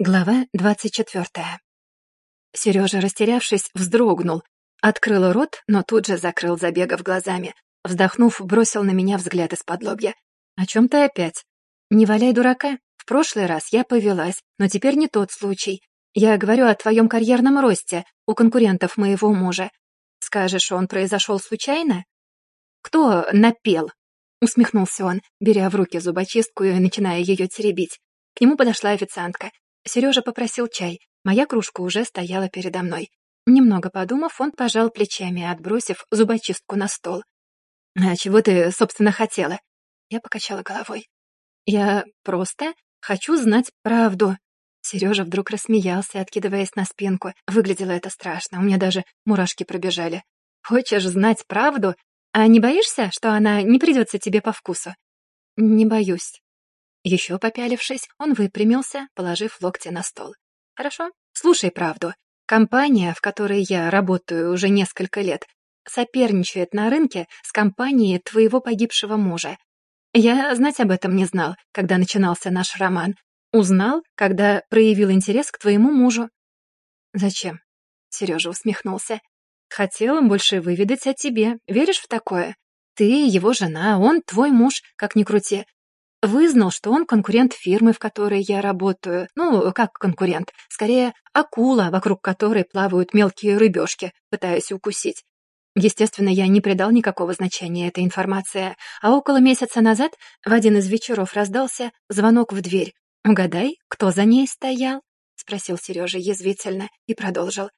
Глава двадцать четвертая. Сережа, растерявшись, вздрогнул. Открыл рот, но тут же закрыл, забегав глазами. Вздохнув, бросил на меня взгляд из-под лобья. «О чем ты опять?» «Не валяй дурака. В прошлый раз я повелась, но теперь не тот случай. Я говорю о твоем карьерном росте у конкурентов моего мужа. Скажешь, он произошел случайно?» «Кто напел?» — усмехнулся он, беря в руки зубочистку и начиная ее теребить. К нему подошла официантка. Сережа попросил чай. Моя кружка уже стояла передо мной. Немного подумав, он пожал плечами, отбросив зубочистку на стол. «А чего ты, собственно, хотела?» Я покачала головой. «Я просто хочу знать правду». Сережа вдруг рассмеялся, откидываясь на спинку. Выглядело это страшно, у меня даже мурашки пробежали. «Хочешь знать правду? А не боишься, что она не придется тебе по вкусу?» «Не боюсь», еще попялившись, он выпрямился, положив локти на стол. «Хорошо, слушай правду. Компания, в которой я работаю уже несколько лет, соперничает на рынке с компанией твоего погибшего мужа. Я знать об этом не знал, когда начинался наш роман. Узнал, когда проявил интерес к твоему мужу». «Зачем?» — Сережа усмехнулся. «Хотел больше выведать о тебе. Веришь в такое? Ты его жена, он твой муж, как ни крути. Вызнал, что он конкурент фирмы, в которой я работаю. Ну, как конкурент? Скорее, акула, вокруг которой плавают мелкие рыбешки, пытаясь укусить. Естественно, я не придал никакого значения этой информации, а около месяца назад в один из вечеров раздался звонок в дверь. «Угадай, кто за ней стоял?» — спросил Сережа язвительно и продолжил.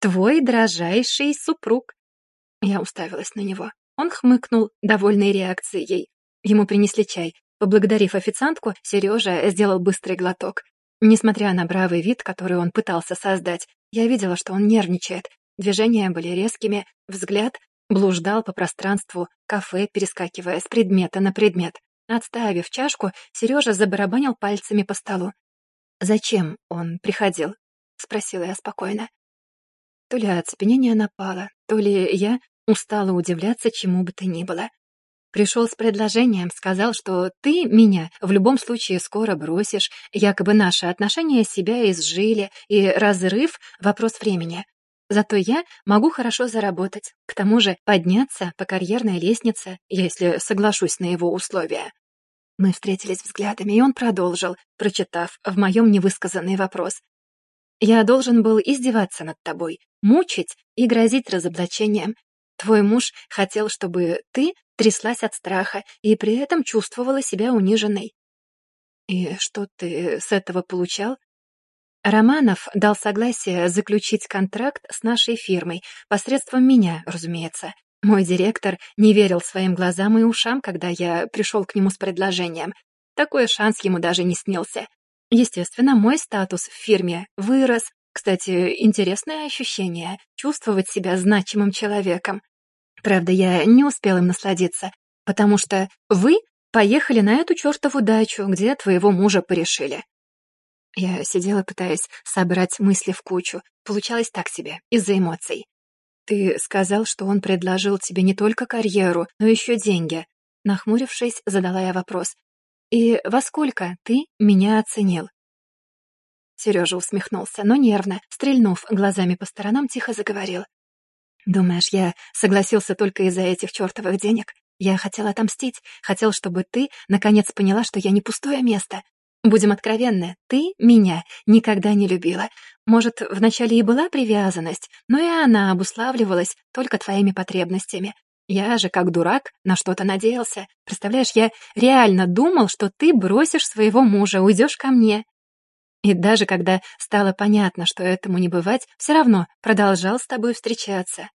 «Твой дрожайший супруг». Я уставилась на него. Он хмыкнул, довольной реакцией. Ему принесли чай, Поблагодарив официантку, Сережа сделал быстрый глоток. Несмотря на бравый вид, который он пытался создать, я видела, что он нервничает. Движения были резкими, взгляд блуждал по пространству кафе, перескакивая с предмета на предмет. Отставив чашку, Сережа забарабанил пальцами по столу. «Зачем он приходил?» — спросила я спокойно. То ли оцепенение напало, то ли я устала удивляться чему бы то ни было. Пришел с предложением, сказал, что ты меня в любом случае скоро бросишь, якобы наши отношения себя изжили, и разрыв — вопрос времени. Зато я могу хорошо заработать, к тому же подняться по карьерной лестнице, если соглашусь на его условия. Мы встретились взглядами, и он продолжил, прочитав в моем невысказанный вопрос. «Я должен был издеваться над тобой, мучить и грозить разоблачением. Твой муж хотел, чтобы ты тряслась от страха и при этом чувствовала себя униженной. И что ты с этого получал? Романов дал согласие заключить контракт с нашей фирмой, посредством меня, разумеется. Мой директор не верил своим глазам и ушам, когда я пришел к нему с предложением. Такой шанс ему даже не снился. Естественно, мой статус в фирме вырос. Кстати, интересное ощущение — чувствовать себя значимым человеком. Правда, я не успел им насладиться, потому что вы поехали на эту чертову дачу, где твоего мужа порешили. Я сидела, пытаясь собрать мысли в кучу. Получалось так себе, из-за эмоций. Ты сказал, что он предложил тебе не только карьеру, но еще деньги. Нахмурившись, задала я вопрос. И во сколько ты меня оценил? Сережа усмехнулся, но нервно, стрельнув глазами по сторонам, тихо заговорил. Думаешь, я согласился только из-за этих чертовых денег? Я хотел отомстить, хотел, чтобы ты наконец поняла, что я не пустое место. Будем откровенны, ты меня никогда не любила. Может, вначале и была привязанность, но и она обуславливалась только твоими потребностями. Я же, как дурак, на что-то надеялся. Представляешь, я реально думал, что ты бросишь своего мужа, уйдешь ко мне. И даже когда стало понятно, что этому не бывать, все равно продолжал с тобой встречаться.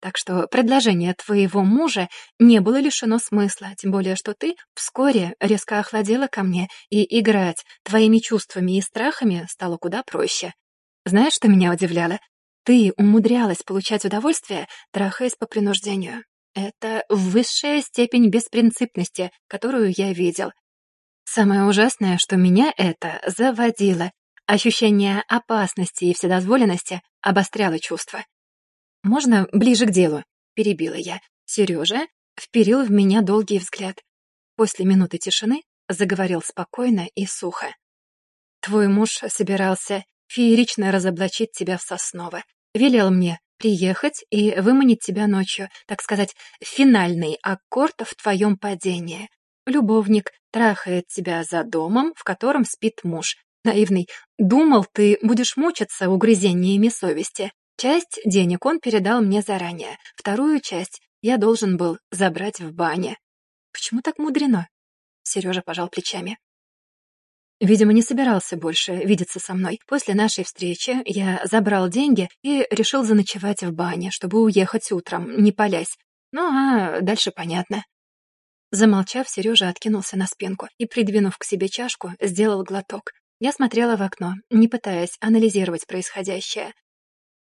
Так что предложение твоего мужа не было лишено смысла, тем более что ты вскоре резко охладела ко мне, и играть твоими чувствами и страхами стало куда проще. Знаешь, что меня удивляло? Ты умудрялась получать удовольствие, трахаясь по принуждению. Это высшая степень беспринципности, которую я видел. Самое ужасное, что меня это заводило. Ощущение опасности и вседозволенности обостряло чувства. «Можно ближе к делу?» — перебила я. Сережа вперил в меня долгий взгляд. После минуты тишины заговорил спокойно и сухо. Твой муж собирался феерично разоблачить тебя в Сосново. Велел мне приехать и выманить тебя ночью, так сказать, финальный аккорд в твоем падении. Любовник трахает тебя за домом, в котором спит муж. Наивный, думал, ты будешь мучиться угрызениями совести. Часть денег он передал мне заранее, вторую часть я должен был забрать в бане. Почему так мудрено? Сережа пожал плечами. Видимо, не собирался больше видеться со мной. После нашей встречи я забрал деньги и решил заночевать в бане, чтобы уехать утром, не палясь. Ну, а дальше понятно. Замолчав, Сережа откинулся на спинку и, придвинув к себе чашку, сделал глоток. Я смотрела в окно, не пытаясь анализировать происходящее.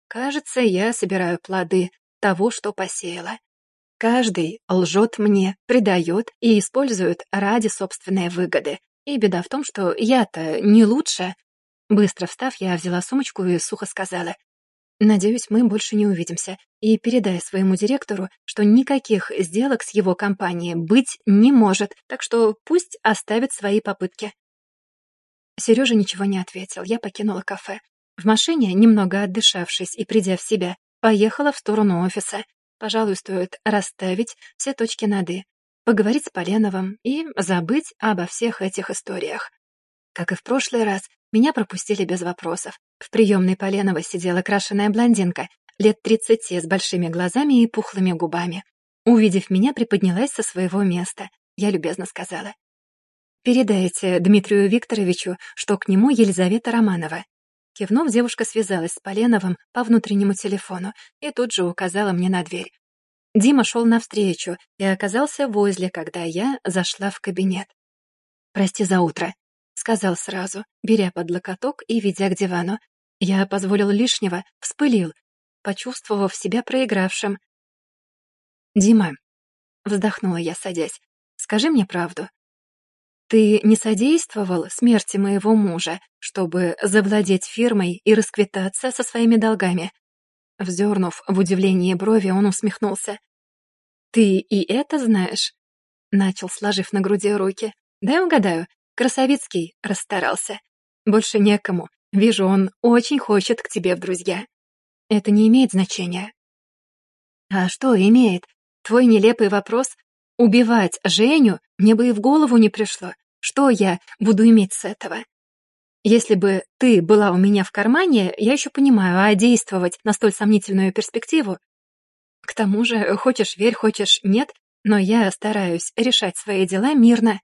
Кажется, я собираю плоды того, что посеяла. Каждый лжет мне, предает и использует ради собственной выгоды. И беда в том, что я-то не лучше. Быстро встав, я взяла сумочку и сухо сказала. «Надеюсь, мы больше не увидимся. И передай своему директору, что никаких сделок с его компанией быть не может, так что пусть оставит свои попытки». Сережа ничего не ответил. Я покинула кафе. В машине, немного отдышавшись и придя в себя, поехала в сторону офиса. Пожалуй, стоит расставить все точки над «и» поговорить с Поленовым и забыть обо всех этих историях. Как и в прошлый раз, меня пропустили без вопросов. В приемной Поленова сидела крашеная блондинка, лет тридцати, с большими глазами и пухлыми губами. Увидев меня, приподнялась со своего места. Я любезно сказала. «Передайте Дмитрию Викторовичу, что к нему Елизавета Романова». Кивнув, девушка связалась с Поленовым по внутреннему телефону и тут же указала мне на дверь. Дима шел навстречу и оказался возле, когда я зашла в кабинет. «Прости за утро», — сказал сразу, беря под локоток и ведя к дивану. Я позволил лишнего, вспылил, почувствовав себя проигравшим. «Дима», — вздохнула я, садясь, — «скажи мне правду. Ты не содействовал смерти моего мужа, чтобы завладеть фирмой и расквитаться со своими долгами?» Вздернув в удивлении брови, он усмехнулся. «Ты и это знаешь?» Начал, сложив на груди руки. «Дай угадаю, Красовицкий расстарался. Больше некому. Вижу, он очень хочет к тебе в друзья. Это не имеет значения». «А что имеет? Твой нелепый вопрос? Убивать Женю мне бы и в голову не пришло. Что я буду иметь с этого?» Если бы ты была у меня в кармане, я еще понимаю, а действовать на столь сомнительную перспективу... К тому же, хочешь верь, хочешь нет, но я стараюсь решать свои дела мирно.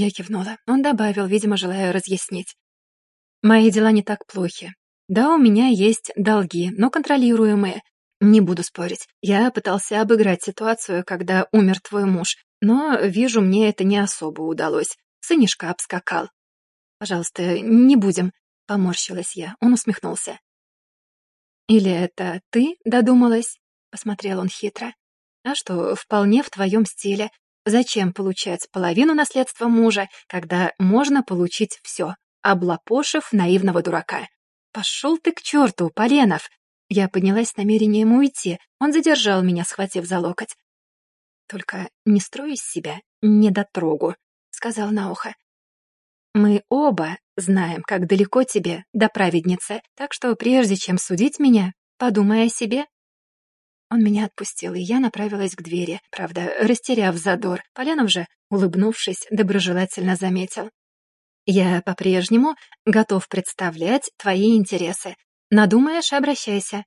Я кивнула. Он добавил, видимо, желая разъяснить. Мои дела не так плохи. Да, у меня есть долги, но контролируемые. Не буду спорить. Я пытался обыграть ситуацию, когда умер твой муж, но, вижу, мне это не особо удалось. Сынишка обскакал. «Пожалуйста, не будем», — поморщилась я. Он усмехнулся. «Или это ты додумалась?» — посмотрел он хитро. «А что, вполне в твоем стиле. Зачем получать половину наследства мужа, когда можно получить все, облапошив наивного дурака? Пошел ты к черту, Поленов!» Я поднялась с намерением уйти. Он задержал меня, схватив за локоть. «Только не строй из себя недотрогу», — сказал на ухо. Мы оба знаем, как далеко тебе до праведницы, так что прежде чем судить меня, подумай о себе». Он меня отпустил, и я направилась к двери, правда, растеряв задор. Полянов же, улыбнувшись, доброжелательно заметил. «Я по-прежнему готов представлять твои интересы. Надумаешь — обращайся.